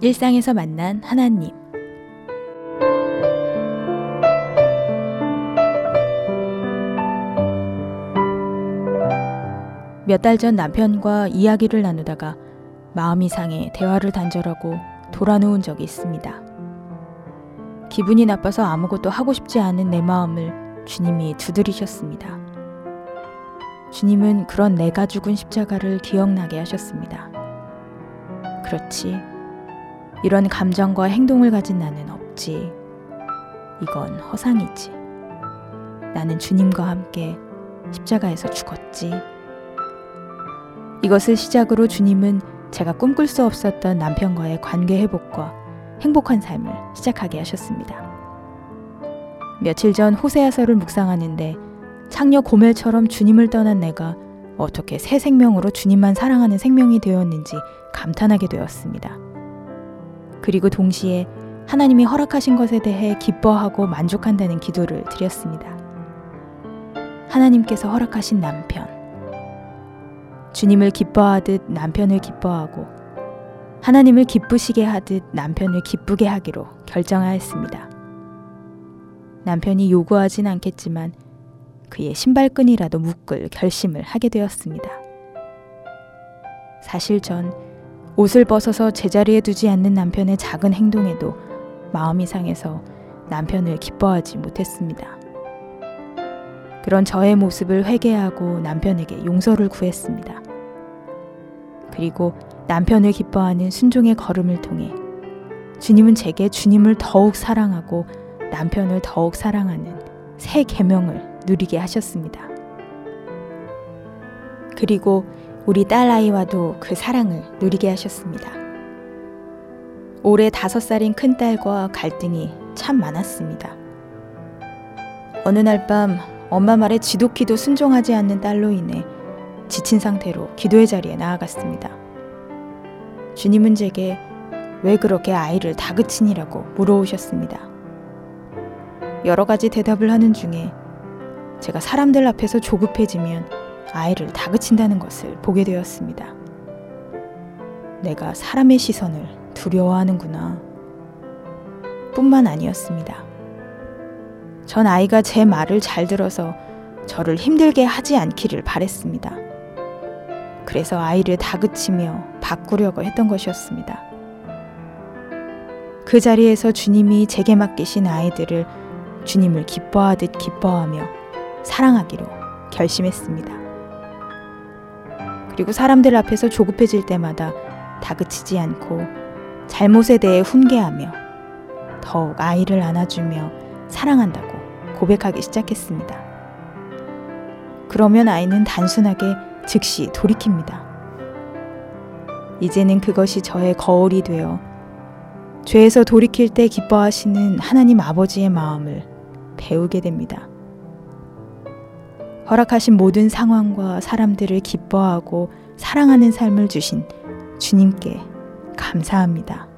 일상에서 만난 하나님. 몇 달 전 남편과 이야기를 나누다가 마음이 상해 대화를 단절하고 돌아누운 적이 있습니다. 기분이 나빠서 아무것도 하고 싶지 않은 내 마음을 주님이 두드리셨습니다. 주님은 그런 내가 죽은 십자가를 기억나게 하셨습니다. 그렇지. 이런 감정과 행동을 가진 나는 없지. 이건 허상이지. 나는 주님과 함께 십자가에서 죽었지. 이것을 시작으로 주님은 제가 꿈꿀 수 없었던 남편과의 관계 회복과 행복한 삶을 시작하게 하셨습니다. 며칠 전 호세아서를 묵상하는데 창녀 고멜처럼 주님을 떠난 내가 어떻게 새 생명으로 주님만 사랑하는 생명이 되었는지 감탄하게 되었습니다. 그리고 동시에 하나님이 허락하신 것에 대해 기뻐하고 만족한다는 기도를 드렸습니다. 하나님께서 허락하신 남편. 주님을 기뻐하듯 남편을 기뻐하고 하나님을 기쁘시게 하듯 남편을 기쁘게 하기로 결정하였습니다. 남편이 요구하진 않겠지만 그의 신발끈이라도 묶을 결심을 하게 되었습니다. 사실 전 옷을 벗어서 제자리에 두지 않는 남편의 작은 행동에도 마음이 상해서 남편을 기뻐하지 못했습니다. 그런 저의 모습을 회개하고 남편에게 용서를 구했습니다. 그리고 남편을 기뻐하는 순종의 걸음을 통해 주님은 제게 주님을 더욱 사랑하고 남편을 더욱 사랑하는 새 계명을 누리게 하셨습니다. 그리고 우리 딸아이와도 그 사랑을 누리게 하셨습니다. 올해 다섯 살인 큰딸과 갈등이 참 많았습니다. 어느 날 밤 엄마 말에 지독히도 순종하지 않는 딸로 인해 지친 상태로 기도의 자리에 나아갔습니다. 주님은 제게 왜 그렇게 아이를 다그치니라고 물어오셨습니다. 여러 가지 대답을 하는 중에 제가 사람들 앞에서 조급해지면 아이를 다그친다는 것을 보게 되었습니다. 내가 사람의 시선을 두려워하는구나. 뿐만 아니었습니다. 전 아이가 제 말을 잘 들어서 저를 힘들게 하지 않기를 바랬습니다. 그래서 아이를 다그치며 바꾸려고 했던 것이었습니다. 그 자리에서 주님이 제게 맡기신 아이들을 주님을 기뻐하듯 기뻐하며 사랑하기로 결심했습니다. 그리고 사람들 앞에서 조급해질 때마다 다그치지 않고 잘못에 대해 훈계하며 더욱 아이를 안아주며 사랑한다고 고백하기 시작했습니다. 그러면 아이는 단순하게 즉시 돌이킵니다. 이제는 그것이 저의 거울이 되어 죄에서 돌이킬 때 기뻐하시는 하나님 아버지의 마음을 배우게 됩니다. 허락하신 모든 상황과 사람들을 기뻐하고 사랑하는 삶을 주신 주님께 감사합니다.